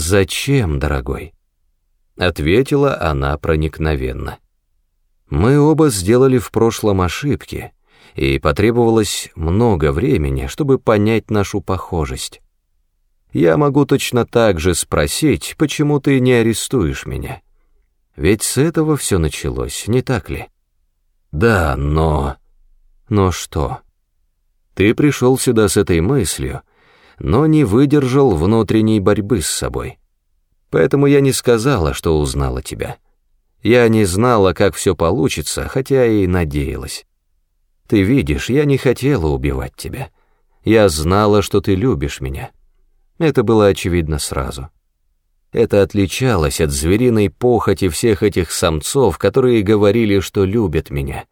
«Зачем, дорогой?» Ответила она проникновенно. «Мы оба сделали в прошлом ошибки, и потребовалось много времени, чтобы понять нашу похожесть. Я могу точно так же спросить, почему ты не арестуешь меня. Ведь с этого все началось, не так ли? Да, но... Но что? Ты пришел сюда с этой мыслью, но не выдержал внутренней борьбы с собой. Поэтому я не сказала, что узнала тебя. Я не знала, как все получится, хотя и надеялась. Ты видишь, я не хотела убивать тебя. Я знала, что ты любишь меня. Это было очевидно сразу. Это отличалось от звериной похоти всех этих самцов, которые говорили, что любят меня.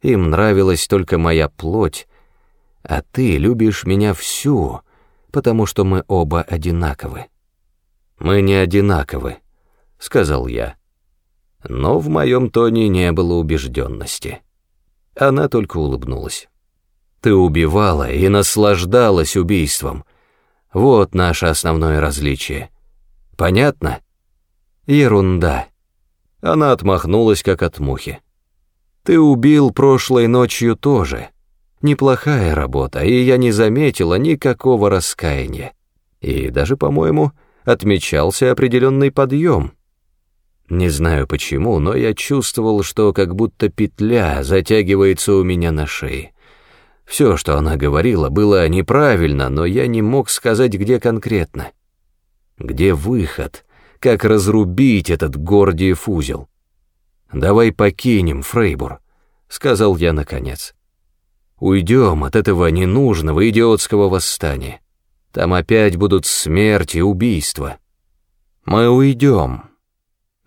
Им нравилась только моя плоть, а ты любишь меня всю, потому что мы оба одинаковы. Мы не одинаковы, сказал я. Но в моем тоне не было убежденности. Она только улыбнулась. Ты убивала и наслаждалась убийством. Вот наше основное различие. Понятно? Ерунда. Она отмахнулась, как от мухи. Ты убил прошлой ночью тоже. Неплохая работа, и я не заметила никакого раскаяния. И даже, по-моему, отмечался определенный подъем. Не знаю почему, но я чувствовал, что как будто петля затягивается у меня на шее. Все, что она говорила, было неправильно, но я не мог сказать, где конкретно. Где выход? Как разрубить этот Гордиев узел? «Давай покинем Фрейбур», — сказал я наконец. Уйдем от этого ненужного идиотского восстания. Там опять будут смерти, убийства. Мы уйдем,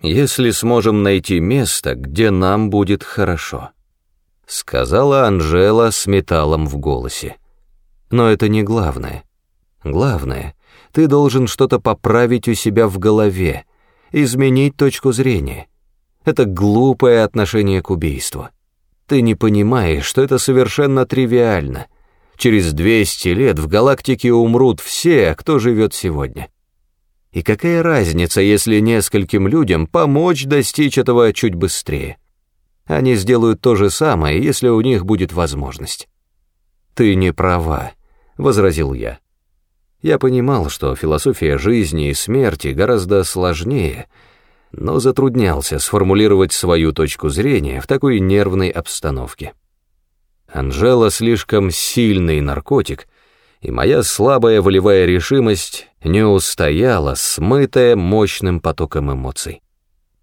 если сможем найти место, где нам будет хорошо», — сказала Анжела с металлом в голосе. «Но это не главное. Главное, ты должен что-то поправить у себя в голове, изменить точку зрения. Это глупое отношение к убийству. Ты не понимаешь, что это совершенно тривиально. Через 200 лет в галактике умрут все, кто живет сегодня. И какая разница, если нескольким людям помочь достичь этого чуть быстрее? Они сделают то же самое, если у них будет возможность. «Ты не права», — возразил я. Я понимал, что философия жизни и смерти гораздо сложнее — но затруднялся сформулировать свою точку зрения в такой нервной обстановке. Анжела слишком сильный наркотик, и моя слабая волевая решимость не устояла, смытая мощным потоком эмоций.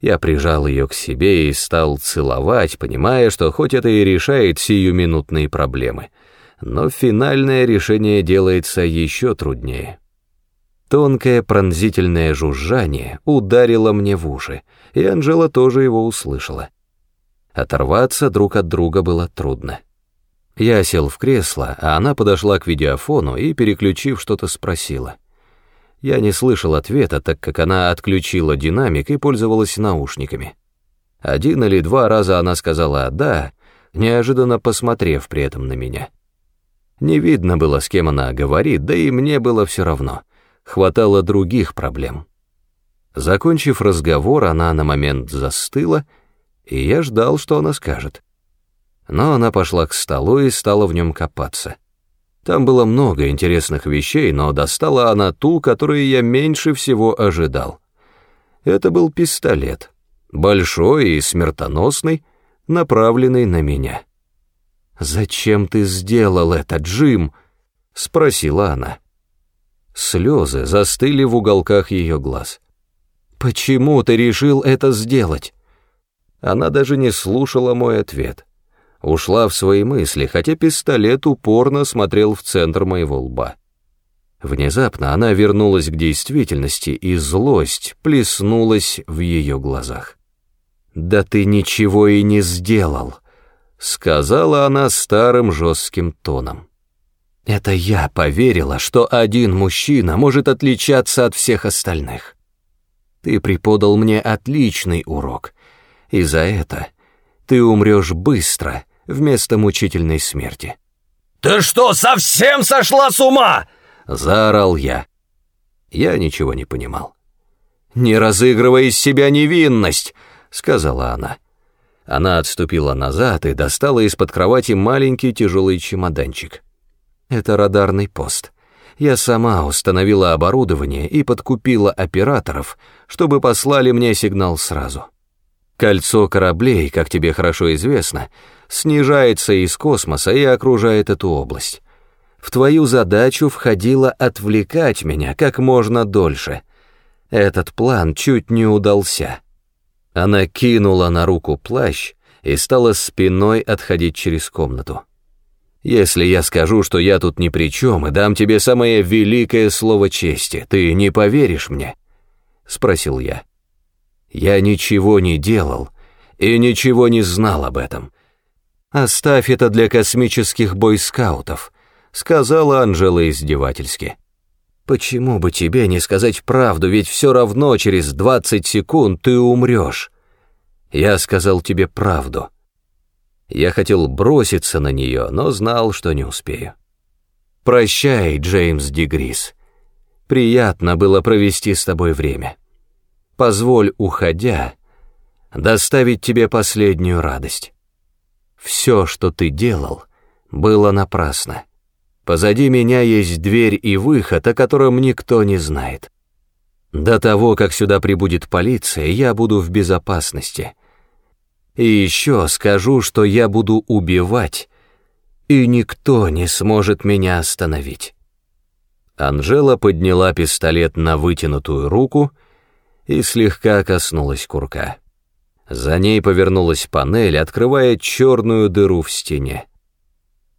Я прижал ее к себе и стал целовать, понимая, что хоть это и решает сиюминутные проблемы, но финальное решение делается еще труднее. Тонкое пронзительное жужжание ударило мне в уши, и Анжела тоже его услышала. Оторваться друг от друга было трудно. Я сел в кресло, а она подошла к видеофону и, переключив, что-то спросила. Я не слышал ответа, так как она отключила динамик и пользовалась наушниками. Один или два раза она сказала «да», неожиданно посмотрев при этом на меня. Не видно было, с кем она говорит, да и мне было все равно хватало других проблем. Закончив разговор, она на момент застыла, и я ждал, что она скажет. Но она пошла к столу и стала в нем копаться. Там было много интересных вещей, но достала она ту, которую я меньше всего ожидал. Это был пистолет, большой и смертоносный, направленный на меня. «Зачем ты сделал это, Джим?» — спросила она. Слезы застыли в уголках ее глаз. «Почему ты решил это сделать?» Она даже не слушала мой ответ. Ушла в свои мысли, хотя пистолет упорно смотрел в центр моего лба. Внезапно она вернулась к действительности, и злость плеснулась в ее глазах. «Да ты ничего и не сделал», — сказала она старым жестким тоном. Это я поверила, что один мужчина может отличаться от всех остальных. Ты преподал мне отличный урок, и за это ты умрешь быстро вместо мучительной смерти. «Ты что, совсем сошла с ума?» — заорал я. Я ничего не понимал. «Не разыгрывай из себя невинность», — сказала она. Она отступила назад и достала из-под кровати маленький тяжелый чемоданчик. «Это радарный пост. Я сама установила оборудование и подкупила операторов, чтобы послали мне сигнал сразу. Кольцо кораблей, как тебе хорошо известно, снижается из космоса и окружает эту область. В твою задачу входило отвлекать меня как можно дольше. Этот план чуть не удался. Она кинула на руку плащ и стала спиной отходить через комнату. «Если я скажу, что я тут ни при чем и дам тебе самое великое слово чести, ты не поверишь мне?» — спросил я. «Я ничего не делал и ничего не знал об этом. Оставь это для космических бойскаутов», — сказала Анжела издевательски. «Почему бы тебе не сказать правду, ведь все равно через 20 секунд ты умрешь. Я сказал тебе правду». Я хотел броситься на нее, но знал, что не успею. «Прощай, Джеймс Дегрис. Приятно было провести с тобой время. Позволь, уходя, доставить тебе последнюю радость. Все, что ты делал, было напрасно. Позади меня есть дверь и выход, о котором никто не знает. До того, как сюда прибудет полиция, я буду в безопасности. И еще скажу, что я буду убивать, и никто не сможет меня остановить. Анжела подняла пистолет на вытянутую руку и слегка коснулась курка. За ней повернулась панель, открывая черную дыру в стене.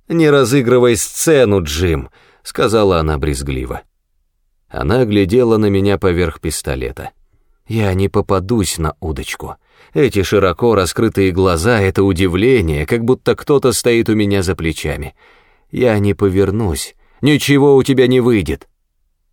«Не разыгрывай сцену, Джим», — сказала она брезгливо. Она глядела на меня поверх пистолета. «Я не попадусь на удочку. Эти широко раскрытые глаза — это удивление, как будто кто-то стоит у меня за плечами. Я не повернусь, ничего у тебя не выйдет».